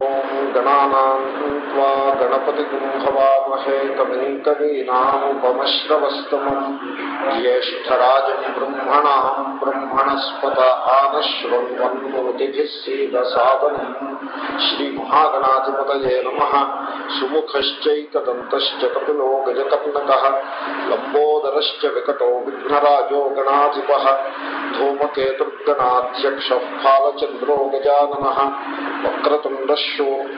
ॐ गणानाम् त्वा गणपतिगुं हवामहे ज्येष्ठराजम् ब्रह्मणाम् ब्रह्मणस्पत आनश्वन्वन्मोतिभिः सीदसादनम् श्रीमहागणाधिपतये नमः। सुमुखश्चैकदन्तश्च कपिलो गजकर्णकः, लम्बोदरश्च विकटो विघ्नराजो गणाधिपः, धूमकेतुर्गणाध्यक्षः फालचन्द्रो गजाननः वक्रतुण्डशूर्पकर्णो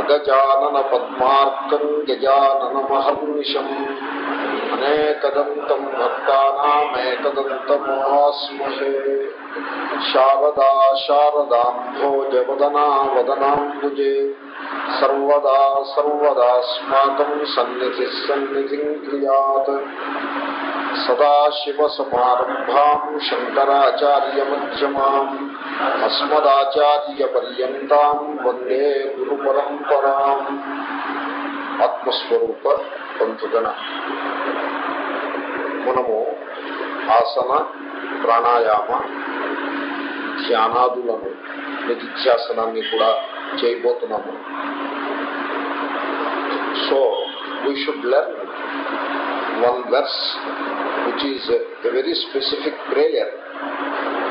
अगजाननपद्मार्कम् गजाननमहर्निशम् अनेकदन्तम् भक्तानामेकदन्तमास्महे शारदा शारदाम्भोजवदना वदनाम्बुजे सर्वदा सर्वदास्माकम् सन्निधिः सन्निधिम् क्रियात् सदाशिवसमारम्भाम् शङ्कराचार्यमध्यमाम् अस्मदाचार्यपर्यन्ताम् वन्दे ಪರಾಂ ఆత్మస్వరూప పంచుగణ మనము ఆసన ప్రాణాయామ ధ్యానాదులను నిత్యాసనాన్ని కూడా చేయబోతున్నాము so we should learn one verse which is a very specific prayer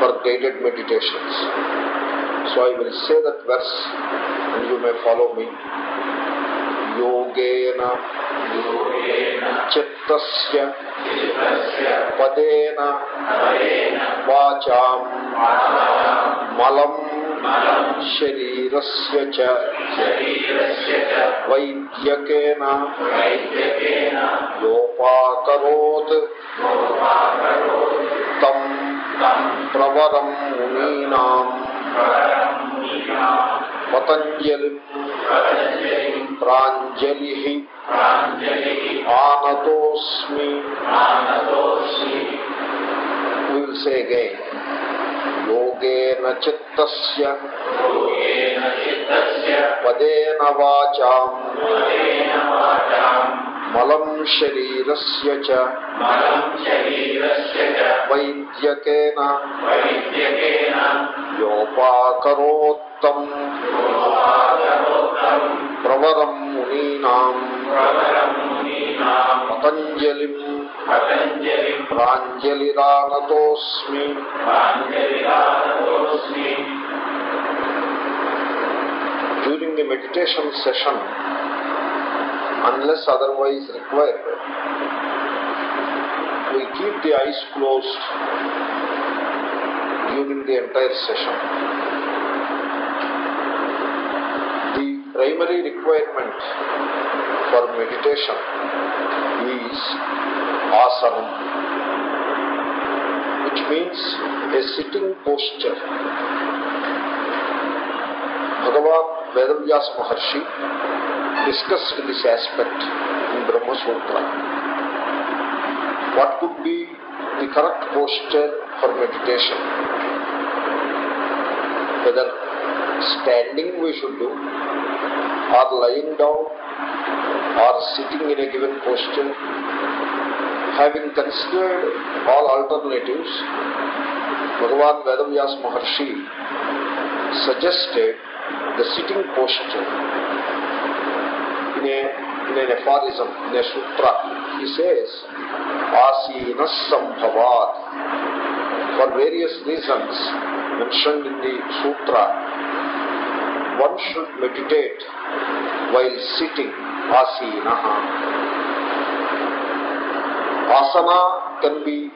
for guided meditations so I will say that verse you may follow me योगेन, चित्तस्य, पदेन वाचा मलम शरीर से वैद्यक योपाकरोत् तम प्रवरम मुनीनाम। पतञ्जलिम् प्राञ्जलिः आनतोऽस्मि विल् से अगेन् योगेन चित्तस्य पदेन वाचाम् मलं शरीरस्य च। वैद्यकेन। योपाकरोत्तम्। प्रवरं मुनीनाम्। पतञ्जलिम्। प्राञ्जलिरानतोऽस्मि session, unless otherwise required, we keep the eyes closed during the entire session. The primary requirement for meditation is asana, which means a sitting posture. Bhagavan Vedavyas Maharshi discussed this aspect in Brahma Sutra. What could be the correct posture for meditation? Whether standing we should do, or lying down, or sitting in a given posture. Having considered all alternatives, Bhagavan Vedavyas Maharshi suggested the sitting posture in, a, in an aphorism, in a sutra. He says, Asina Sambhavat. For various reasons mentioned in the sutra, one should meditate while sitting. Asana can be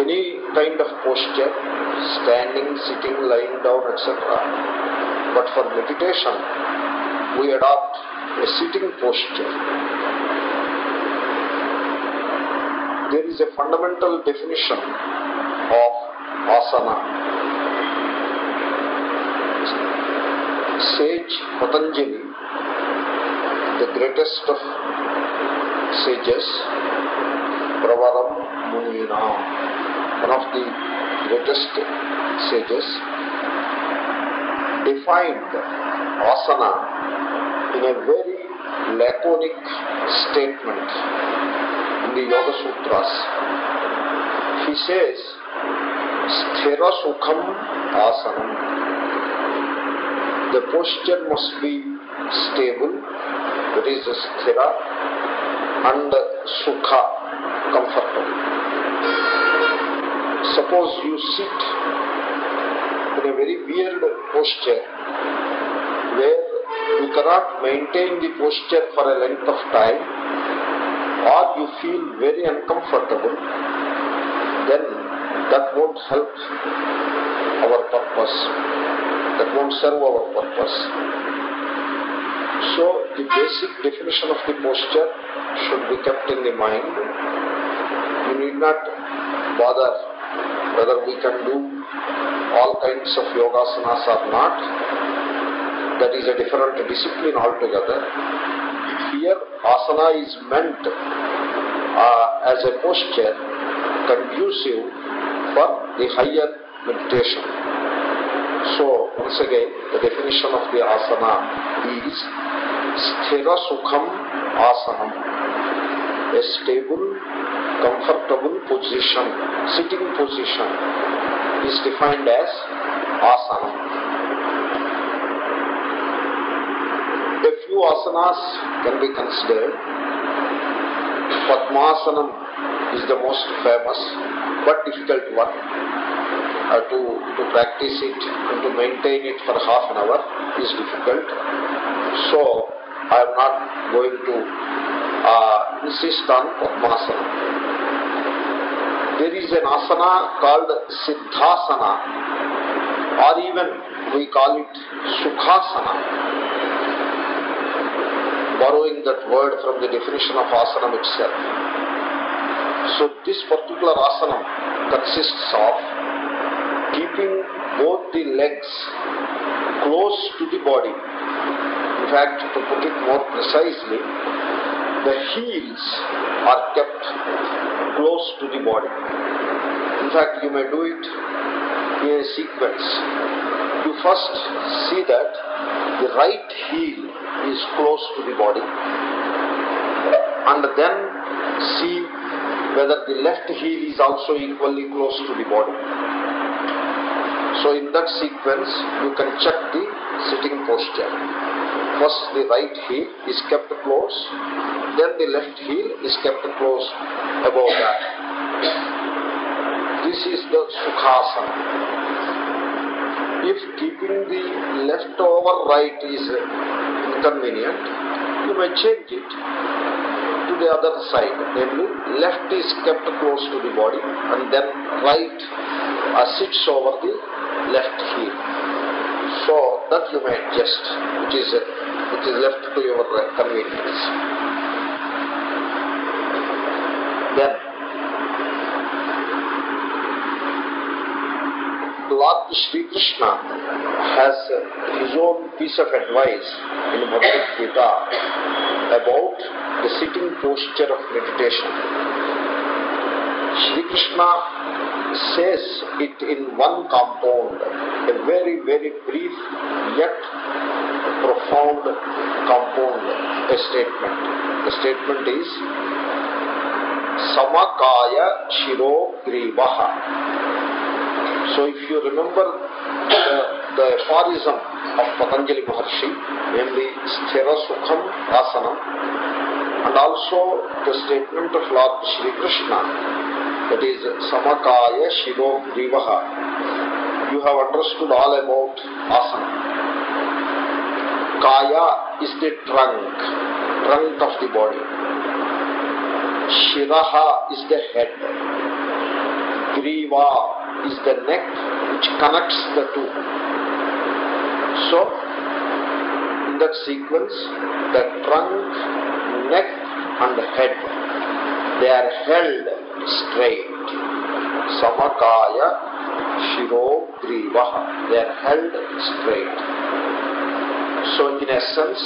any kind of posture, standing, sitting, lying down, etc. But for meditation, we adopt a sitting posture. There is a fundamental definition of asana. Sage Patanjali, the greatest of sages, Pravaram Munina, one of the greatest sages, defined asana in a very laconic statement in the Yoga Sutras. He says, Sthira Sukham Asanam. The posture must be stable, that is Sthira, and Sukha, comfortable. Suppose you sit in a very weird posture where cannot maintain the posture for a length of time or you feel very uncomfortable, then that won't help our purpose. That won't serve our purpose. So the basic definition of the posture should be kept in the mind. You need not bother whether we can do all kinds of yogasanas or not. That is a different discipline altogether. Here, asana is meant uh, as a posture conducive for the higher meditation. So, once again, the definition of the asana is sthira sukham asanam, a stable, comfortable position, sitting position is defined as asana. A few asanas can be considered. Padmasanam is the most famous but difficult one. Uh, to, to practice it and to maintain it for half an hour is difficult. So, I am not going to uh, insist on Padmasana. There is an asana called Siddhasana or even we call it Sukhasana. Borrowing that word from the definition of asana itself. So this particular asana consists of keeping both the legs close to the body. In fact, to put it more precisely, the heels are kept close to the body. In fact, you may do it in a sequence. You first see that the right heel is close to the body and then see whether the left heel is also equally close to the body. So in that sequence, you can check the sitting posture. First the right heel is kept close, then the left heel is kept close above that. This is the Sukhasana. If keeping the left over right is inconvenient, you may change it to the other side. Namely, left is kept close to the body and then right uh, sits over the left heel. So that you may adjust, which is, uh, which is left to your convenience. Lord Sri Krishna has his own piece of advice in Bhagavad Gita about the sitting posture of meditation. Sri Krishna says it in one compound, a very, very brief yet profound compound, a statement. The statement is Samakaya Shiro Grivaha. So if you remember uh, the, the aphorism of Patanjali Maharshi, namely Sthira Sukham Asana, and also the statement of Lord Shri Krishna, that is Samakaya Shiro Grivaha, you have understood all about asana. Kaya is the trunk, trunk of the body. Shiraha is the head. Griva is the neck which connects the two. So, in that sequence, the trunk, neck and head, they are held straight. Samakaya Shiro Grivaha, they are held straight. So, in essence,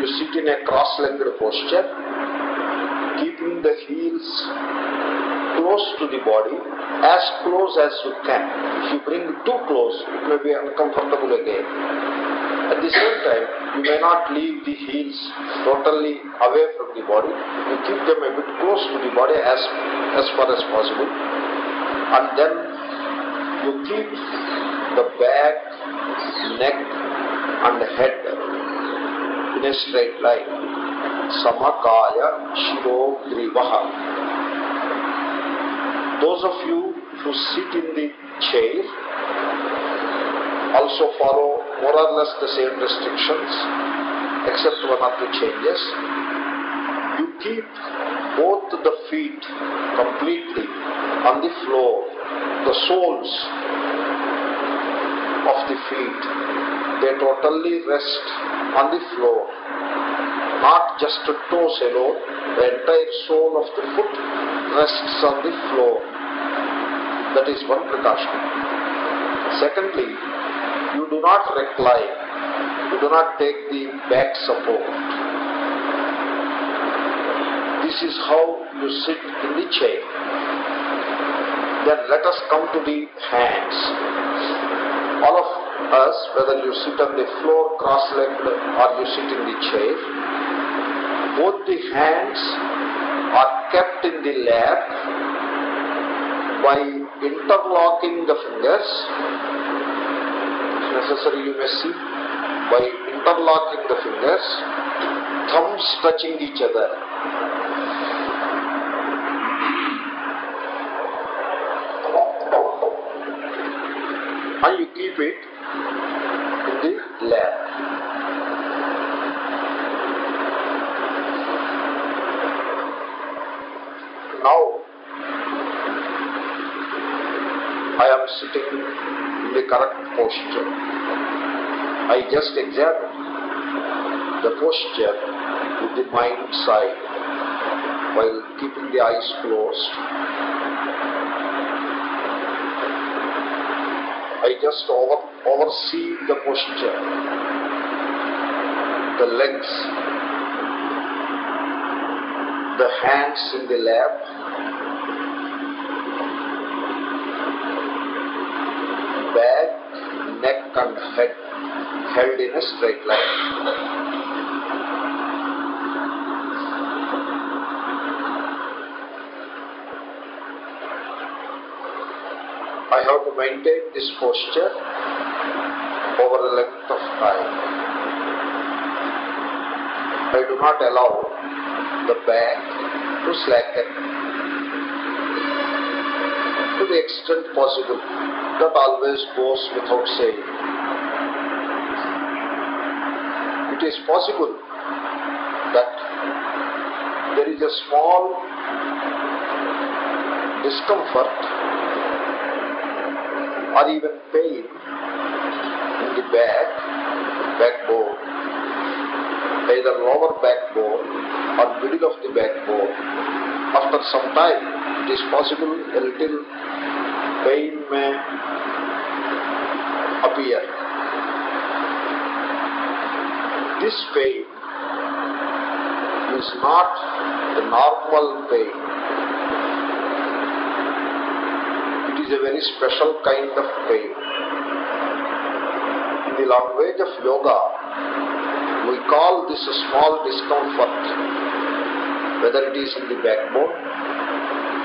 you sit in a cross-legged posture, keeping the heels close to the body, as close as you can. If you bring too close, it may be uncomfortable again. At the same time, you may not leave the heels totally away from the body. You keep them a bit close to the body as, as far as possible. And then you keep the back, neck and head in a straight line. Samakaya Shiro Grivaha. Those of you who sit in the chair also follow more or less the same restrictions except one or two changes. You keep both the feet completely on the floor, the soles of the feet, they totally rest on the floor, not just the toes alone, the entire sole of the foot rests on the floor. That is one precaution. Secondly, you do not recline, you do not take the back support. This is how you sit in the chair. Then let us come to the hands. All of us, whether you sit on the floor cross-legged or you sit in the chair, both the hands are kept in the lap by interlocking the fingers. If necessary, you may see by interlocking the fingers, thumbs touching each other. And you keep it in the lap. Now, I am sitting in the correct posture. I just examine the posture with the mind side while keeping the eyes closed. I just over, oversee the posture, the legs, the hands in the lap, back, neck and head held in a straight line. I have to maintain this posture over a length of time. I do not allow the back to slacken the extent possible. That always goes without saying. It is possible that there is a small discomfort or even pain in the back, backbone, either lower backbone or middle of the backbone. After some time, it is possible a little pain may appear. This pain is not the normal pain. It is a very special kind of pain. In the language of yoga, we call this a small discomfort, whether it is in the backbone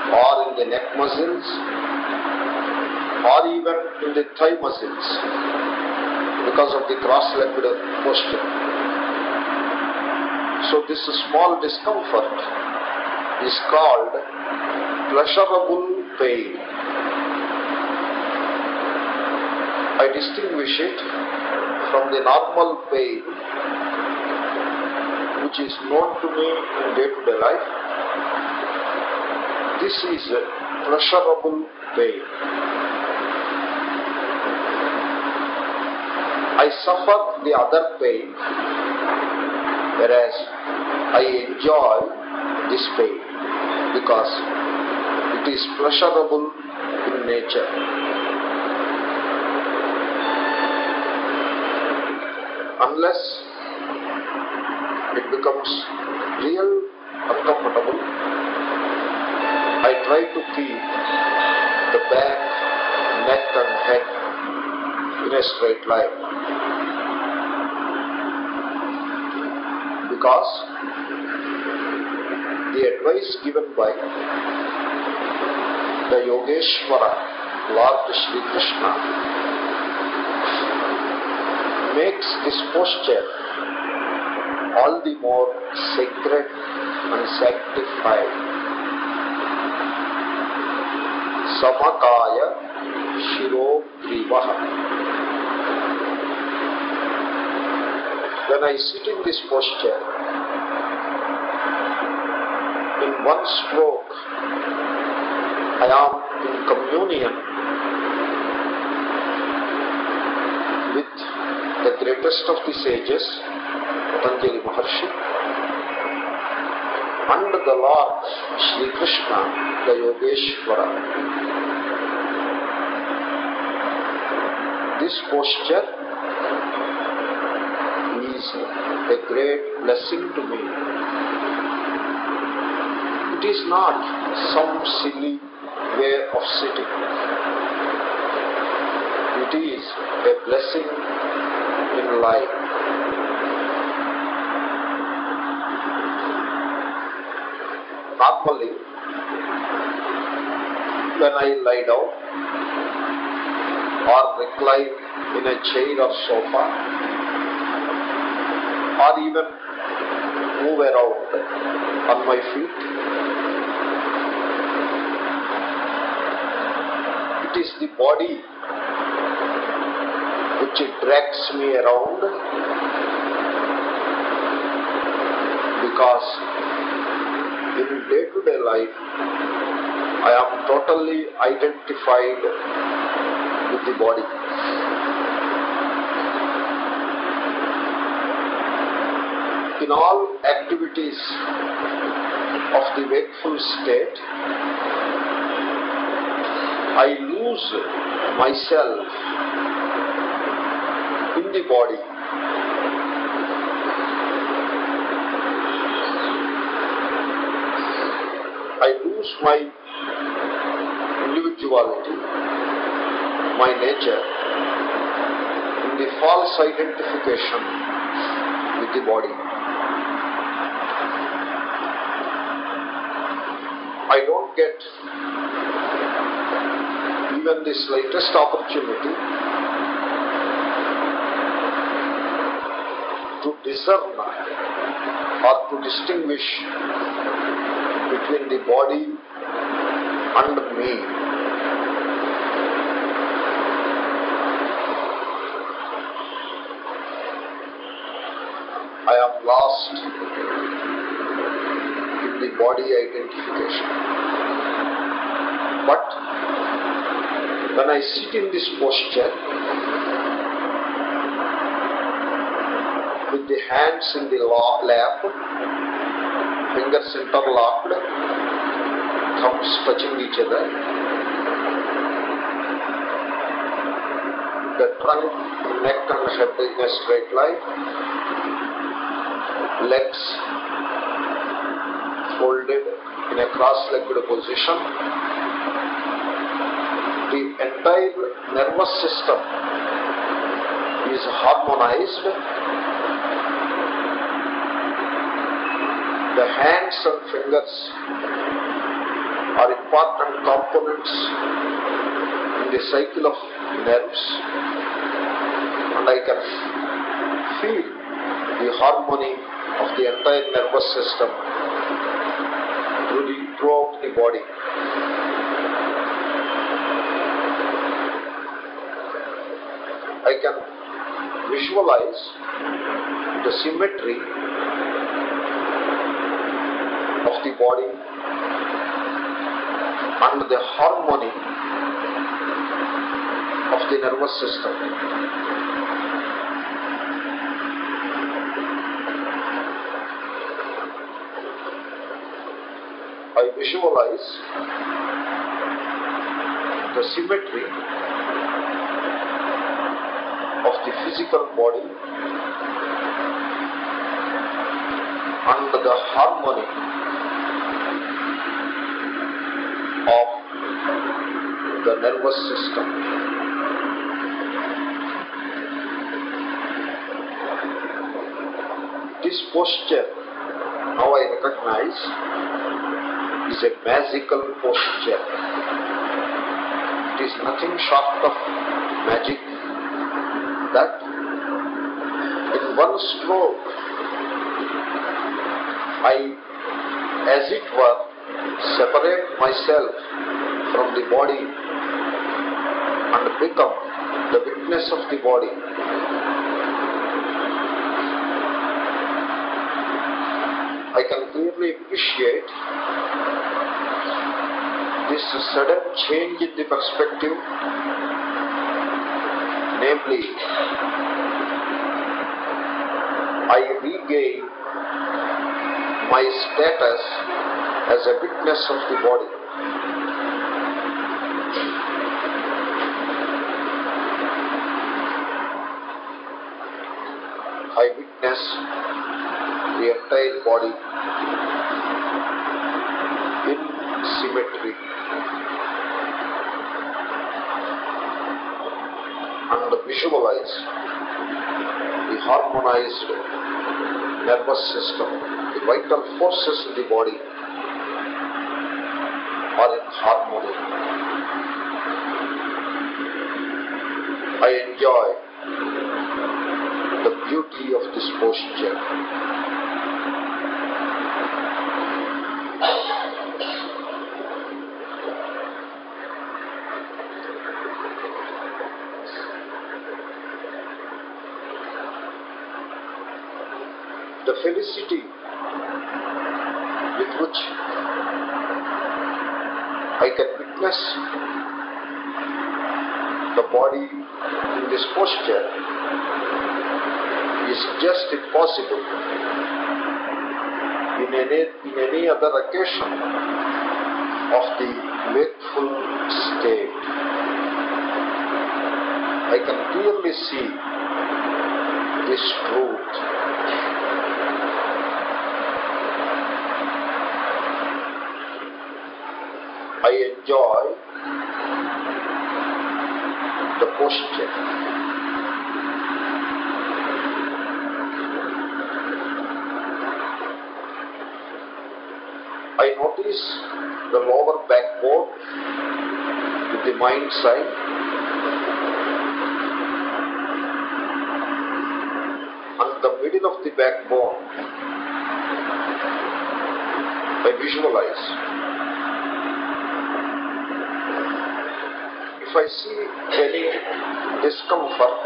or in the neck muscles or even in the thigh muscles because of the cross-legged posture. So this small discomfort is called pleasurable pain. I distinguish it from the normal pain which is known to me in day-to-day life. This is pleasurable pain. I suffer the other pain, whereas I enjoy this pain because it is pleasurable in nature. Unless it becomes real uncomfortable, I try to keep the back, neck and head in a straight line. Because the advice given by the Yogeshwara, Lord Shri Krishna, makes this posture all the more sacred and sanctified. Samakaya Shiro Grivaha. When I sit in this posture, in one stroke, I am in communion with the greatest of the sages, Patanjali Maharshi, and the Lord Sri Krishna, the Yogeshwara. This posture a great blessing to me. It is not some silly way of sitting. It is a blessing in life. Normally, when I lie down or recline in a chair or sofa or even move around on my feet, it is the body which drags me around because in day-to-day life I am totally identified with the body. In all activities of the wakeful state, I lose myself in the body. I lose my individuality, my nature, in the false identification with the body. I don't get even the slightest opportunity to discern or to distinguish between the body and me. I am lost body identification. But when I sit in this posture, with the hands in the lap, fingers interlocked, thumbs touching each other, the trunk, neck and head in a straight line, legs folded in a cross-legged position, the entire nervous system is harmonized. The hands and fingers are important components in the cycle of nerves. And I can feel the harmony of the entire nervous system body. I can visualize the symmetry of the body and the harmony of the nervous system. I visualize the symmetry of the physical body and the harmony of the nervous system. This posture, now I recognize, is a magical posture. It is nothing short of magic that in one stroke I, as it were, separate myself from the body and become the witness of the body. I can clearly appreciate this sudden change in the perspective, namely, I regain my status as a witness of the body. I witness the entire body symmetry and visualize the harmonized nervous system, the vital forces in the body are in harmony. I enjoy the beauty of this posture. The felicity with which I can witness the body in this posture is just impossible in any, in any other occasion of the wakeful state. I can clearly see this truth. I enjoy the posture. I notice the lower backbone with the mind side. And the middle of the backbone, I visualize. If I see any discomfort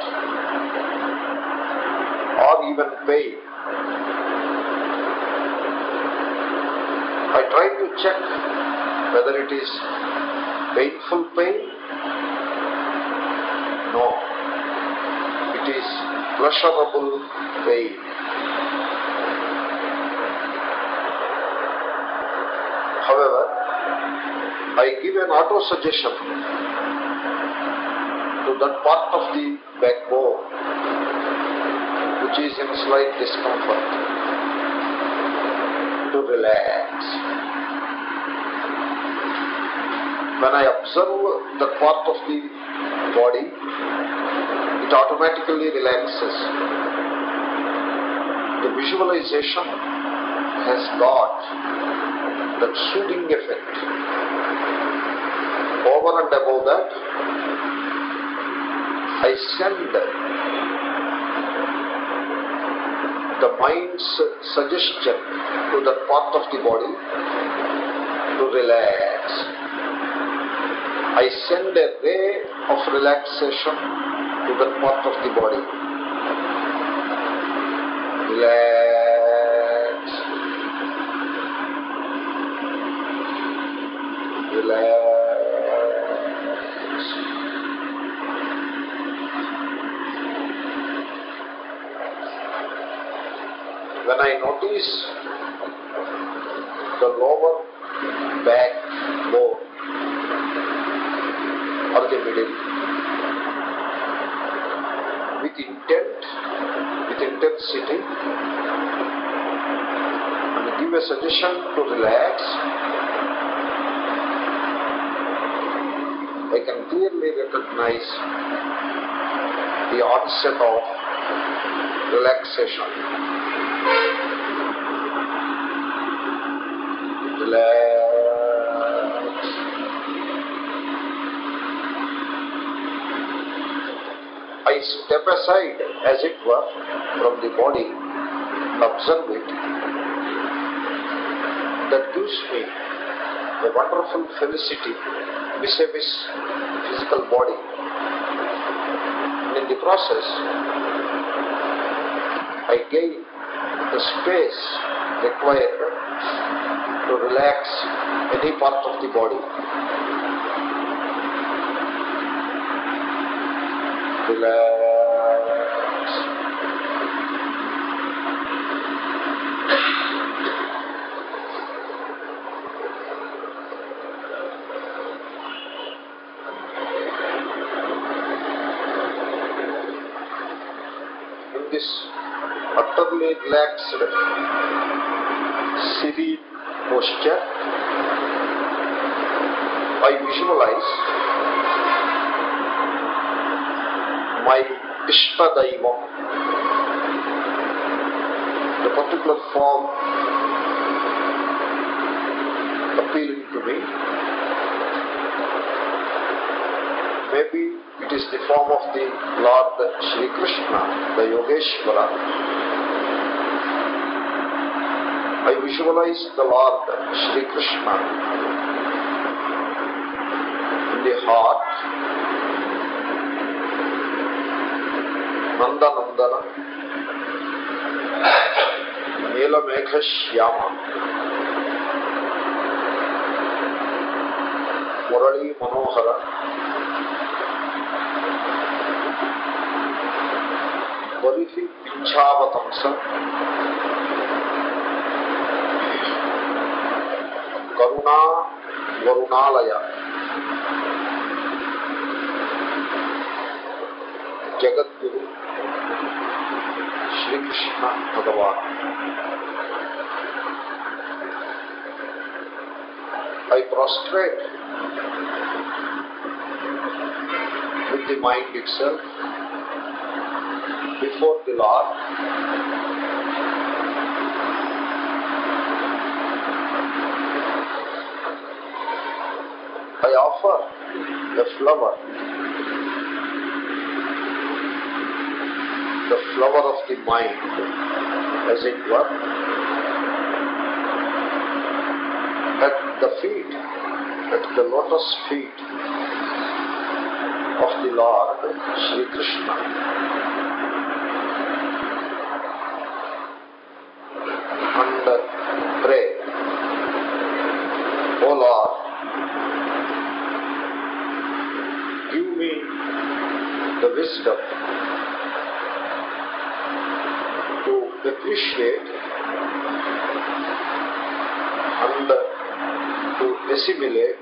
or even pain, I try to check whether it is painful pain. No, it is pleasurable pain. However, I give an auto suggestion to that part of the backbone which is in slight discomfort to relax. When I observe that part of the body, it automatically relaxes. The visualization has got that soothing effect. Over and above that, I send the mind's suggestion to that part of the body to relax. I send a ray of relaxation to that part of the body. Relax. Relax. When I notice the lower back with intent, with intensity, and give a suggestion to relax, I can clearly recognize the onset of relaxation. Relax. I step aside, as it were, from the body observe it. That gives me a wonderful felicity vis-a-vis physical body. And in the process, I gain the space required to relax any part of the body. Relax. In this utterly relaxed, serene posture, I visualize my Ishtadaivam, the particular form appealing to me. Maybe it is the form of the Lord Shri Krishna, the Yogeshwara. I visualize the Lord Shri Krishna in the heart, నందనందన నీలమేఘ శ్యామ మురళీ మనోహర వరిసి పిచ్చావతంస కరుణా వరుణాలయ Shri Krishna Bhagavan. I prostrate with the mind itself before the Lord. I offer the flower, the flower of the mind, as it were, at the feet, at the lotus feet of the Lord Sri Krishna. and pray, O Lord, give me the wisdom to appreciate and to assimilate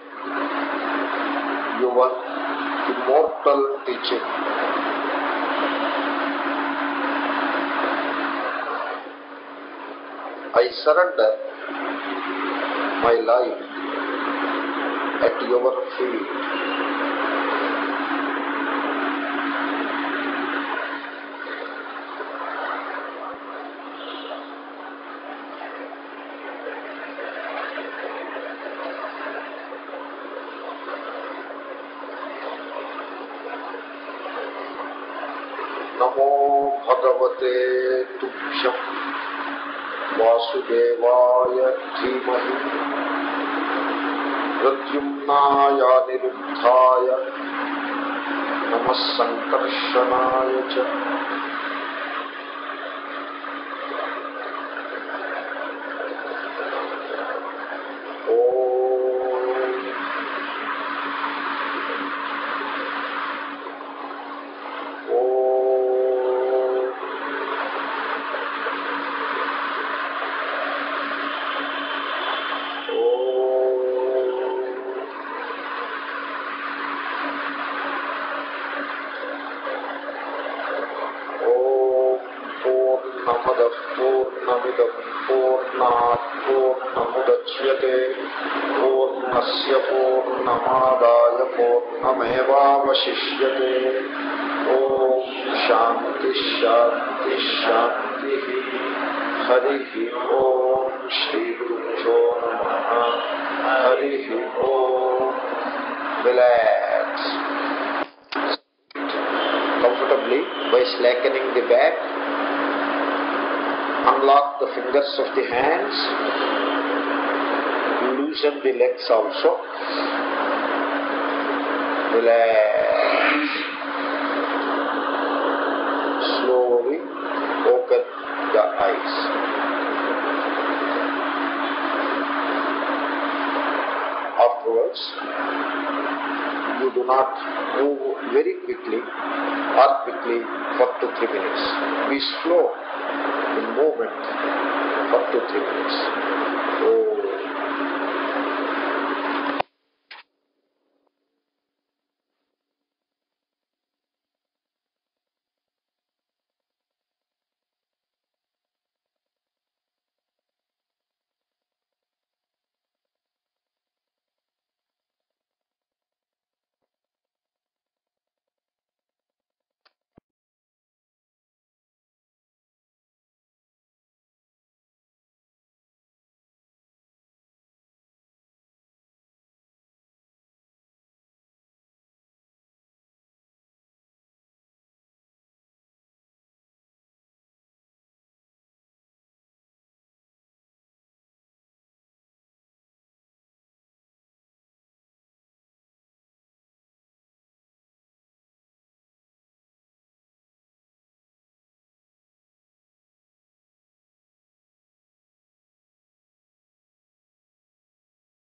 your immortal teaching. I surrender my life at your feet. భగవతే తుభ్యం వాసుదేవాయ ధీమహి ప్రద్యుమ్నాయ నిరుద్ధాయ నమ సంకర్షణాయ చ पूर्णस्य पूर्णमादाय पूर्णमेवावशिष्यते ॐ शान्तिः शान्तिः शान्तिः हरिः ॐ श्रीगुरुभ्यो नमः हरिः ॐ relax comfortably by slackening the back unlock the fingers of the hands loosen the legs also. Relax. Slowly open the eyes. Afterwards you do not move very quickly or quickly for two three minutes. Be slow in movement for two three minutes. Oh